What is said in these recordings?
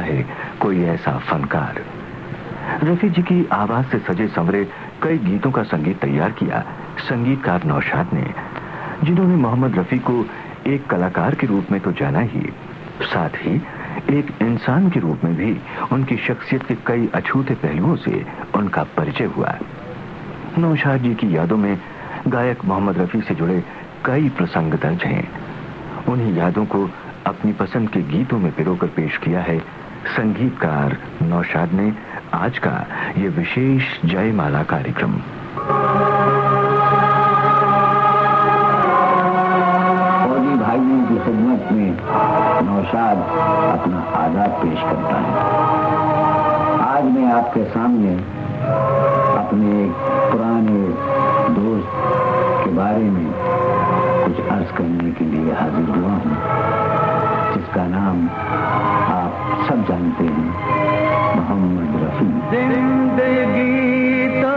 है कोई ऐसा फनकार। रफी जी की आवाज़ से सजे संवरे कई गीतों का संगीत तैयार किया। संगीतकार नौशाद ने, जिन्होंने मोहम्मद रफी को एक कलाकार के रूप में तो जाना ही, साथ ही एक इंसान के रूप में भी उनकी शख्सियत के कई अछूते पहलुओं से उनका परिचय हुआ। नौशाद जी की यादों में गायक मोहम्मद रफी से जुड़े कई प्रसंग दर्ज हैं। उन्हीं यादों को अपनी पसंद के गीतों में पिरोकर पेश किया है संगीतकार नौशाद ने आज का ये विशेष जयमाला कार्यक्रम। भाइयों की खिदमत में नौशाद अपना आदाब पेश करता है। आज मैं आपके सामने अपने पुराने दोस्त के बारे में कुछ अर्ज़ करने के लिए हाजिर हुआ हूँ। जिसका नाम आप सब जानते हैं मोहम्मद रफी। ज़िंदगी तो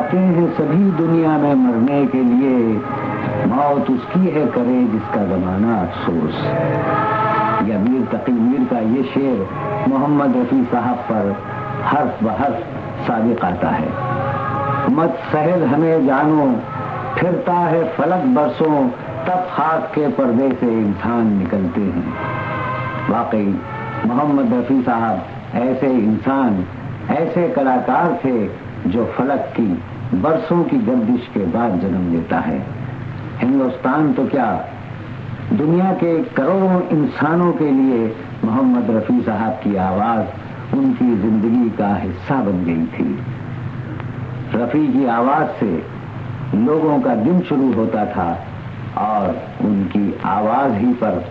आते हैं सभी दुनिया में मरने के लिए। मौत उसकी है करे जिसका जमाना अफसोस। या मीर तकी मीर का ये शेर मोहम्मद रफी साहब पर हर्फ बहर्फ साबिक आता है। मत सहल हमें जानो, फिरता है फलक बरसों, तब खाक के पर्दे से इंसान निकलते हैं। वाकई, मोहम्मद रफी साहब ऐसे इंसान, ऐसे कलाकार थे जो फलक की बरसों की गर्दिश के बाद जन्म लेता है। हिंदुस्तान तो क्या दुनिया के करोड़ों इंसानों के लिए मोहम्मद रफी साहब की आवाज़ उनकी ज़िंदगी का हिस्सा बन गई थी। रफी की आवाज़ से लोगों का दिन शुरू होता था और उनकी आवाज़ ही पर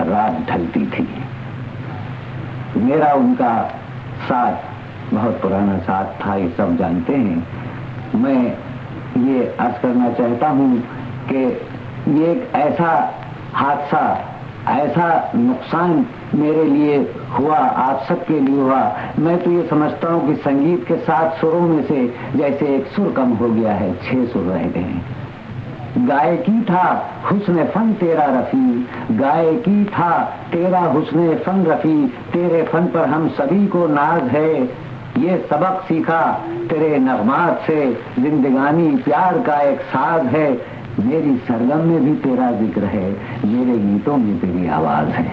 रात ढलती थी। मेरा उनका साथ बहुत पुराना साथ था, ये सब जानते हैं। मैं ये अर्ज़ करना चाहता हूँ कि ये एक ऐसा हादसा, ऐसा नुकसान मेरे लिए हुआ, आप सबके लिए हुआ। मैं तो ये समझता हूँ कि संगीत के सात सुरों में से जैसे एक सुर कम हो गया है, छह सुर रह गए हैं। गायकी था हुस्न फन तेरा रफी। गायकी था तेरा हुस्न फन रफी। तेरे फन पर हम सभी को नाज है। ये सबक सीखा, तेरे नगमात से जिंदगानी प्यार का एक साज है। मेरी सरगम में भी तेरा ज़िक्र है, मेरे गीतों में तेरी आवाज़ है।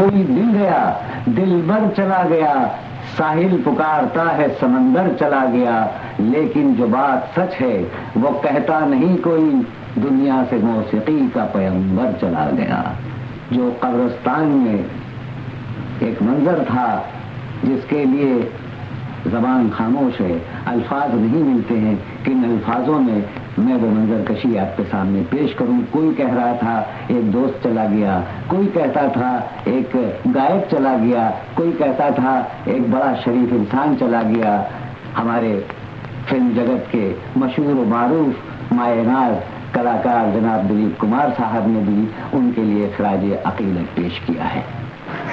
कोई दिल गया। दिल भर चला गया। साहिल पुकारता है, समंदर चला गया। लेकिन जो बात सच है, वो कहता नहीं कोई, दुनिया से मौसीकी का पैगंबर चला गया। जो कब्रस्तान में एक मंजर था, जिसके लिए जबान खामोश है, अल्फाज नहीं मिलते हैं। किन अल्फाजों में मैं वो मंजर कशी आपके सामने पेश करूँ। कोई कह रहा था, एक दोस्त चला गया। कोई कहता था, एक गायक चला गया। कोई कहता था, एक बड़ा शरीफ इंसान चला गया। हमारे फ़िल्म जगत के मशहूर मारूफ मायनाज कलाकार जनाब दिलीप कुमार साहब ने भी उनके लिए खराज अकीदत पेश किया है।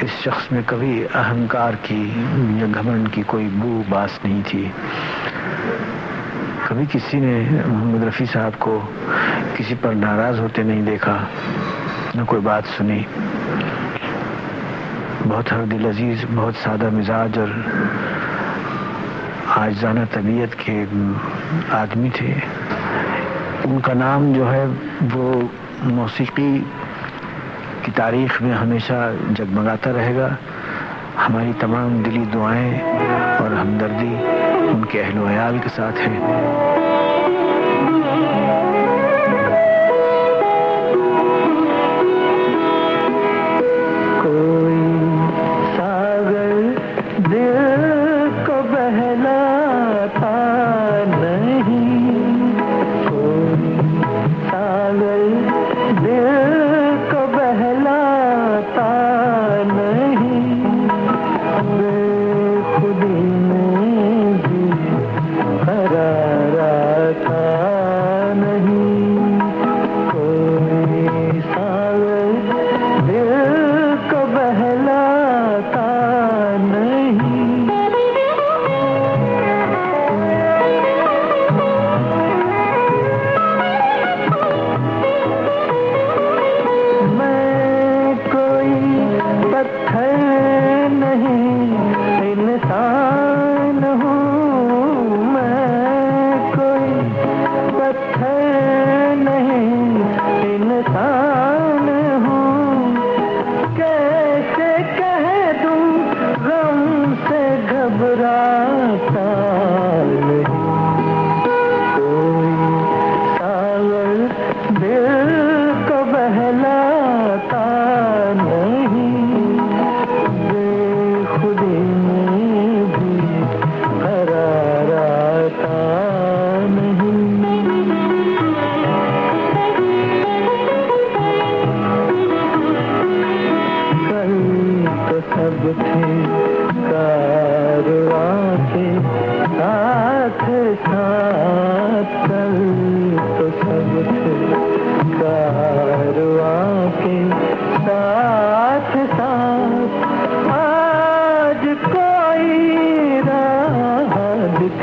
इस शख्स में कभी अहंकार की या घमंड की कोई बू बास नहीं थी। कभी किसी ने मोहम्मद रफ़ी साहब को किसी पर नाराज़ होते नहीं देखा, न कोई बात सुनी। बहुत हर दिल अज़ीज़, बहुत सादा मिजाज और आजाना तबीयत के आदमी थे। उनका नाम जो है, वो मौसीकी की तारीख में हमेशा जगमगाता रहेगा। हमारी तमाम दिली दुआएँ और हमदर्दी उनके अहलो अयाल के साथ है।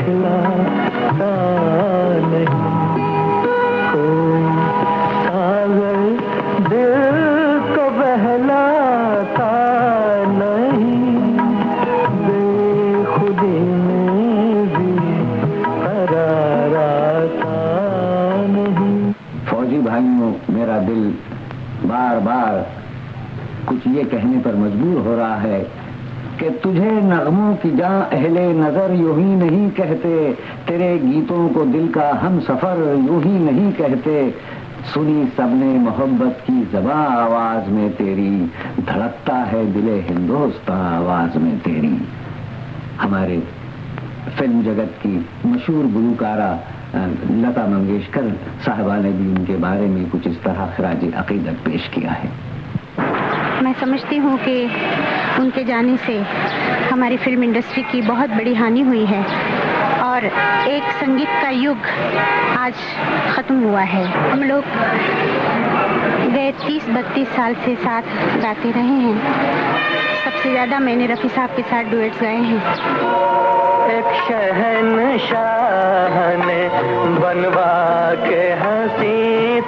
नहीं। दिल को बहलाता नहीं। बेखुदी में भी करार आता नहीं फौजी भाइयों, मेरा दिल बार बार कुछ ये कहने पर मजबूर हो रहा है कि तुझे नगमों की जा अहले नज़र यूँ ही कहते तेरे गीतों को दिल का हम सफ़र यूँ ही नहीं कहते। सुनी सबने मोहब्बत की जबा आवाज़ में तेरी धड़कता है दिले हिंदुस्तान आवाज़ में तेरी। हमारे फ़िल्म जगत की मशहूर गुलकारा अ, लता मंगेशकर साहबा ने भी उनके बारे में कुछ इस तरह खराज अकीदत पेश किया है। मैं समझती हूँ कि उनके जाने से हमारी फ़िल्म इंडस्ट्री की बहुत बड़ी हानि हुई है और एक संगीत का युग आज ख़त्म हुआ है। हम लोग गए तीस बत्तीस साल से साथ गाते रहे हैं। सबसे ज़्यादा मैंने रफ़ी साहब के साथ डुएट्स गाए हैं। एक शहनशाह ने बनवा के हँसी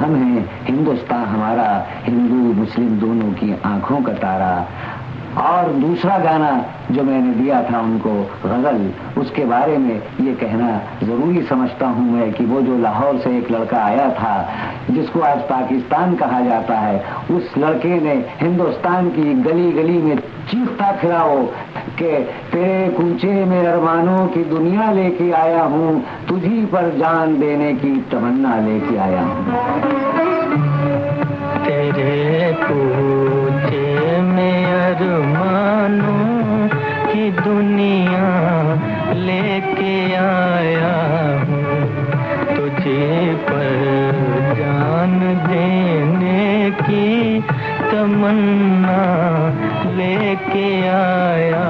हम हैं हिंदुस्तान, हमारा हिंदू, मुस्लिम दोनों की आँखों का तारा। और दूसरा गाना जो मैंने दिया था उनको, गज़ल, उसके बारे में ये कहना ज़रूरी समझता हूँ मैं कि वो जो लाहौर से एक लड़का आया था जिसको आज पाकिस्तान कहा जाता है। उस लड़के ने हिंदुस्तान की गली गली में चीखता फिरा कि तेरे कूचे में अरमानों की दुनिया लेके आया हूँ, तुझी पर जान देने की तमन्ना लेके आया हूँ। तेरे पूछे में अरमानों की दुनिया लेके आया हूँ, तुझे पर तमन्ना लेके आया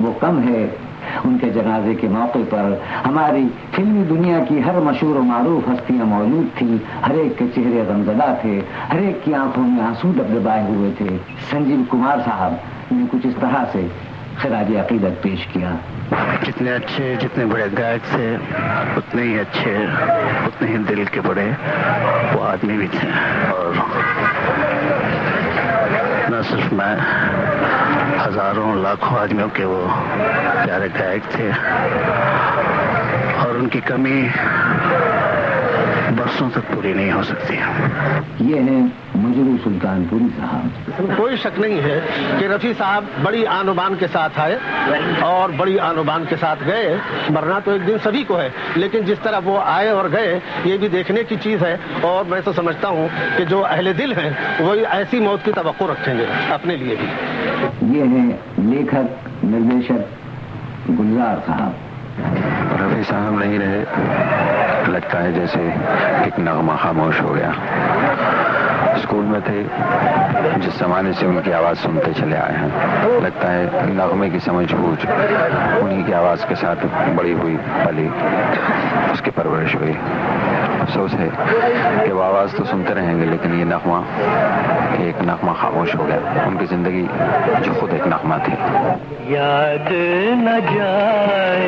वो कम है उनके जनाजे के मौके पर। हमारी फिल्मी दुनिया की हर मशहूर मारूफ हस्तियाँ मौजूद थी। हर एक के चेहरे गमजदा थे। हर एक की आँखों में आँसू दबदबाए हुए थे। संजीव कुमार साहब ने कुछ इस तरह से खराज अकीदत पेश किया। जितने अच्छे, जितने बड़े गायक थे, उतने ही अच्छे, उतने ही दिल के बड़े वो आदमी भी थे। और न सिर्फ़ मैं हज़ारों लाखों आदमियों के वो प्यारे गायक थे। और उनकी कमी बरसों तक पूरी नहीं हो सकती। ये है मजरू सुल्तानपुरी साहब। कोई शक नहीं है कि रफी साहब बड़ी आनुबान के साथ आए और बड़ी आनुबान के साथ गए मरना तो एक दिन सभी को है। लेकिन जिस तरह वो आए और गए ये भी देखने की चीज़ है। और मैं तो समझता हूँ कि जो अहले दिल हैं वही ऐसी मौत की तो रखेंगे अपने लिए भी। ये है लेखक, निर्देशक, गुलजार साहब। रफी साहब नहीं रहे, लगता है जैसे एक नगमा खामोश हो गया। स्कूल में थे, जिस जमाने से उनकी आवाज़ सुनते चले आए हैं। लगता है नगमे की समझ बूझ उन्हीं की आवाज़ के साथ बड़ी हुई पली उसकी परवरिश हुई। अफसोस है कि आवाज़ तो सुनते रहेंगे, लेकिन ये नगमा, एक नगमा खामोश हो गया। उनकी ज़िंदगी जो खुद एक नगमा थी। याद न जाए।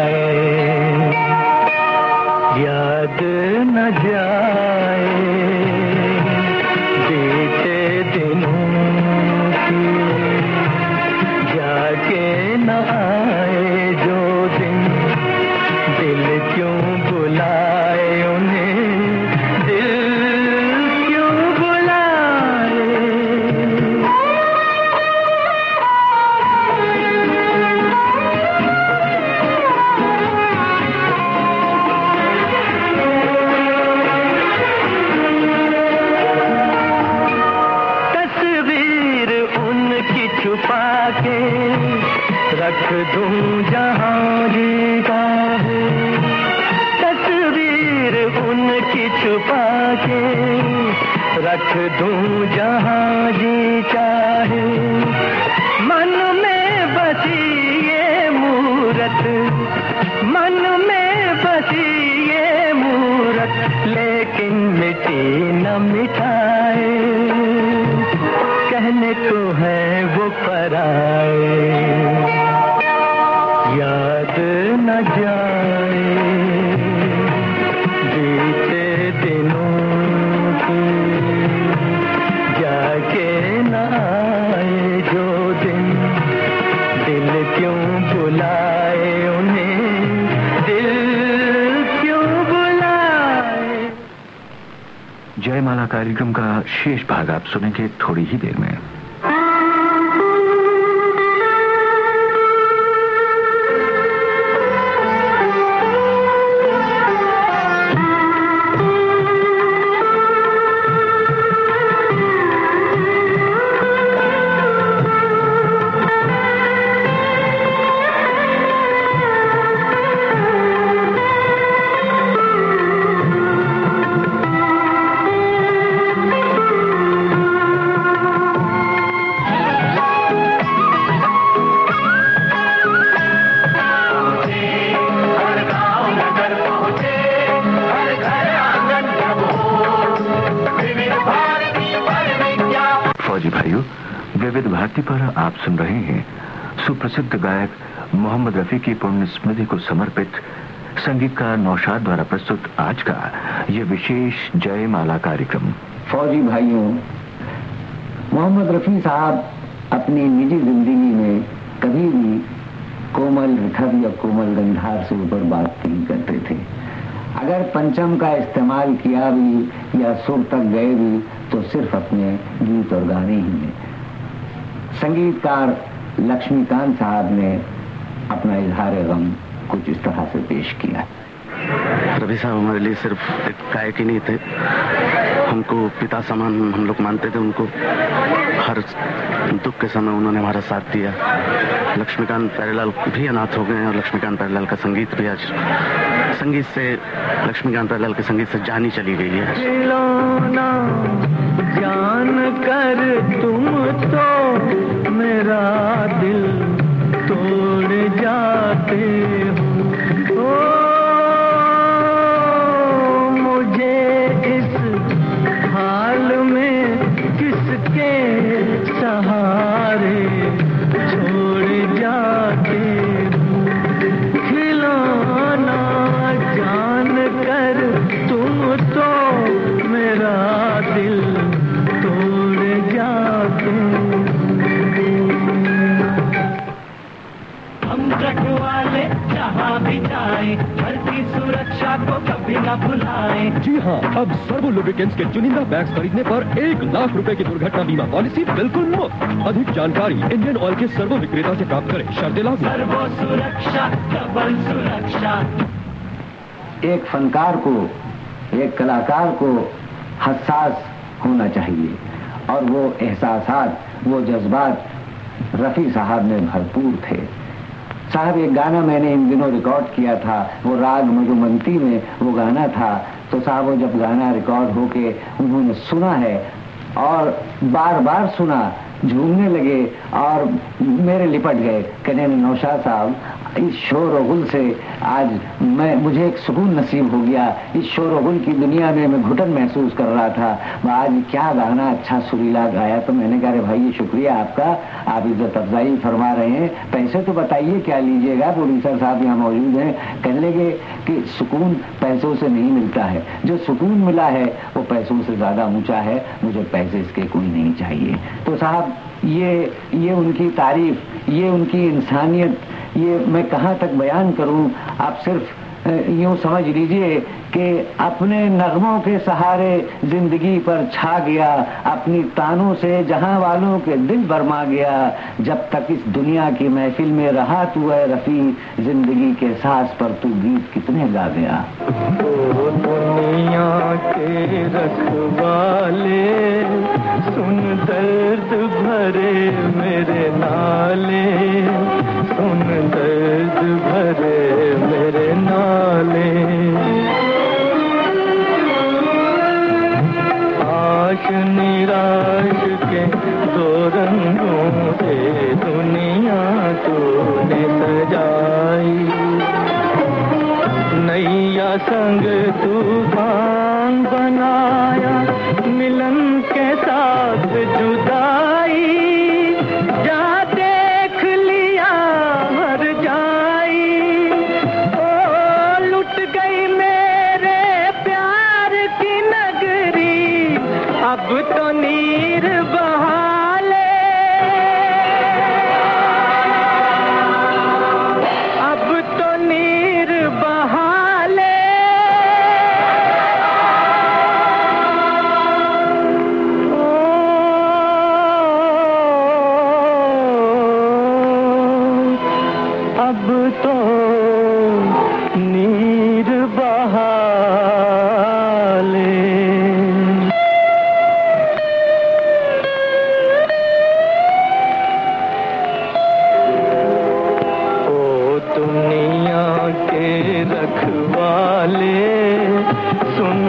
लगाए याद न जाए। कार्यक्रम का शेष भाग आप सुनेंगे थोड़ी ही देर में। रफी की पुण्य स्मृति को समर्पित संगीत का नौशाद द्वारा प्रस्तुत आज का यह विशेष जय माला कार्यक्रम। फौजी भाइयों, मोहम्मद रफी साहब अपनी निजी ज़िंदगी में कभी भी कोमल रिथव या कोमल गंधार से ऊपर बात नहीं करते थे। अगर पंचम का इस्तेमाल किया भी या सुर तक गए भी तो सिर्फ़ अपने गीत और गाने ही में संगीतकार लक्ष्मीकांत साहब ने अपना इजहार गम कुछ इस तरह से पेश किया। रवि साहब हमारे लिए सिर्फ़ एक गायक ही नहीं थे। हमको पिता समान हम लोग मानते थे। उनको हर दुख के समय उन्होंने हमारा साथ दिया। लक्ष्मीकांत प्यारेलाल भी अनाथ हो गए हैं और लक्ष्मीकांत प्यारेलाल का संगीत भी आज संगीत से लक्ष्मीकांत प्यारेलाल के संगीत से जानी चली गई है। जान कर तुम तो मेरा लुब्रिकेंट्स के चुनिंदा बैग्स खरीदने पर एक लाख रुपए की दुर्घटना बीमा पॉलिसी बिल्कुल मुफ़्त। अधिक जानकारी इंडियन ऑयल के सर्वो विक्रेता से प्राप्त करें। शर्तें लागू। एक फनकार को, एक कलाकार को हसास होना चाहिए। और वो एहसास वो जज्बात रफ़ी साहब में भरपूर थे। साहब, एक गाना मैंने इन दिनों रिकॉर्ड किया था। वो राग मधुमंती में वो गाना था। तो साहब, वो जब गाना रिकॉर्ड होके उन्होंने सुना है और बार बार सुना, झूमने लगे और मेरे लिपट गए। कहने नौशाद साहब, इस शोर गुल से आज मैं, मुझे एक सुकून नसीब हो गया। इस शोर गुल की दुनिया में मैं घुटन महसूस कर रहा था। आज क्या गाना अच्छा सुरीला गाया तो मैंने कहा भाई, ये शुक्रिया आपका। आप इज़्ज़त अफजाई फरमा रहे हैं। पैसे तो बताइए, क्या लीजिएगा? प्रोड्यूसर साहब, यहाँ मौजूद हैं। कहने लगे कि सुकून पैसों से नहीं मिलता है। जो सुकून मिला है, वो पैसों से ज़्यादा ऊँचा है। मुझे पैसे इसके कोई नहीं चाहिए। तो साहब ये ये उनकी तारीफ़, ये उनकी इंसानियत, ये मैं कहाँ तक बयान करूँ? आप सिर्फ़ यूँ समझ लीजिए कि अपने नगमों के सहारे ज़िंदगी पर छा गया, अपनी तानों से जहाँ वालों के दिल बरमा गया, जब तक इस दुनिया की महफिल में रहा तू है रफी, ज़िंदगी के सांस पर तू गीत कितने गा गया। दुनिया के रखवाले सुन दर्द भरे मेरे नाले। सुन दर्द भरे मेरे नाले। आश निराश के दो रंगों से दुनिया तूने सजाई। नैया संग तूफ़ान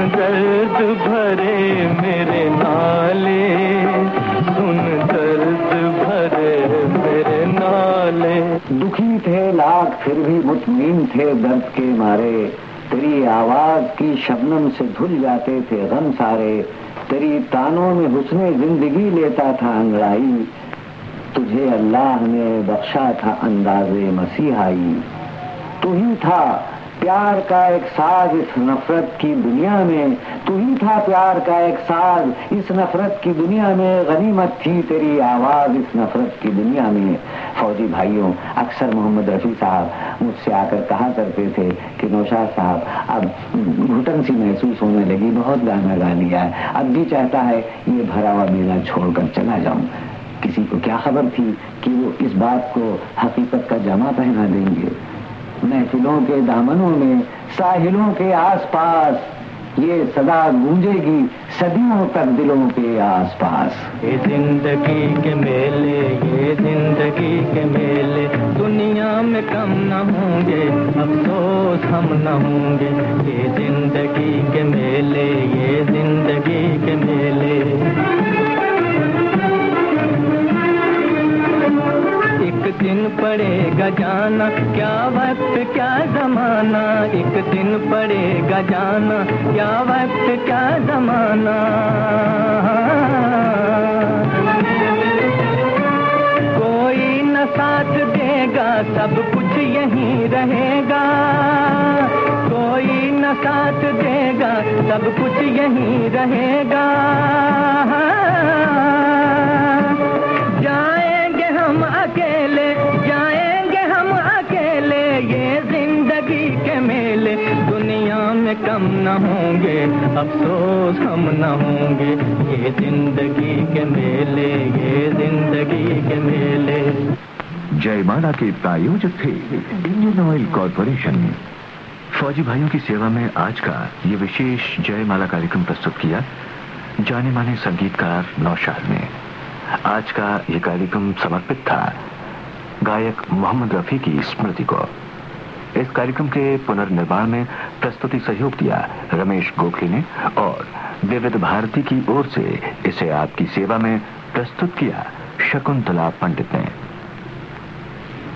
दर्द भरे मेरे नाले, सुन दर्द भरे मेरे नाले। दुखी थे लाख, फिर भी मुतमीन थे दर्द के मारे। तेरी आवाज़ की शबनम से धुल जाते थे गम सारे। तेरी तानों में हुस्ने ज़िंदगी लेता था अंगड़ाई। तुझे अल्लाह ने बख्शा था अंदाजे मसीहाई। तू ही था प्यार का एक साज इस नफरत की दुनिया में। तू ही था प्यार का एक साज इस नफरत की दुनिया में। गनीमत थी तेरी आवाज़ इस नफरत की दुनिया में। फौजी भाइयों, अक्सर मोहम्मद रफी साहब मुझसे आकर कहा करते थे कि नौशाद साहब, अब घुटन सी महसूस होने लगी, बहुत गाना गा लिया है। अब भी चाहता है ये भरा हुआ मेला छोड़कर चला जाऊँ। किसी को क्या खबर थी कि वो इस बात को हकीकत का जमा पहना देंगे? महफिलों के दामनों में, साहिलों के आसपास, ये सदा गूंजेगी सदियों तक दिलों के आसपास। ये ज़िंदगी के मेले, ये ज़िंदगी के मेले, दुनिया में कम न होंगे, अफसोस हम न होंगे। ये ज़िंदगी के मेले, ये ज़िंदगी के मेले। दिन पड़ेगा जाना। क्या वक्त, क्या जमाना? एक दिन पड़ेगा जाना। क्या वक्त, क्या जमाना? कोई न साथ देगा, सब कुछ यहीं रहेगा। कोई न साथ देगा, सब कुछ यहीं रहेगा। न होंगे अफसोस हम न होंगे। ये ज़िंदगी के मेले, ये ज़िंदगी के मेले। जयमाला के प्रायोजक थे इंडियन ऑयल कॉरपोरेशन। फौजी भाइयों की सेवा में आज का ये विशेष जयमाला कार्यक्रम प्रस्तुत किया जाने माने संगीतकार नौशाद ने। आज का ये कार्यक्रम समर्पित था गायक मोहम्मद रफी की स्मृति को। इस कार्यक्रम के पुनर्निर्माण में प्रस्तुति सहयोग दिया रमेश गोखले ने और विविध भारती की ओर से इसे आपकी सेवा में प्रस्तुत किया शकुंतला पंडित ने।